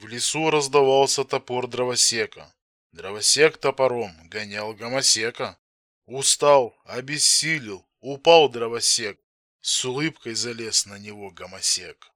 В лесу раздавался топор дровосека. Дровосек топором гонял гомосека. Устал, обессилел, упал дровосек. С улыбкой залез на него гомосек.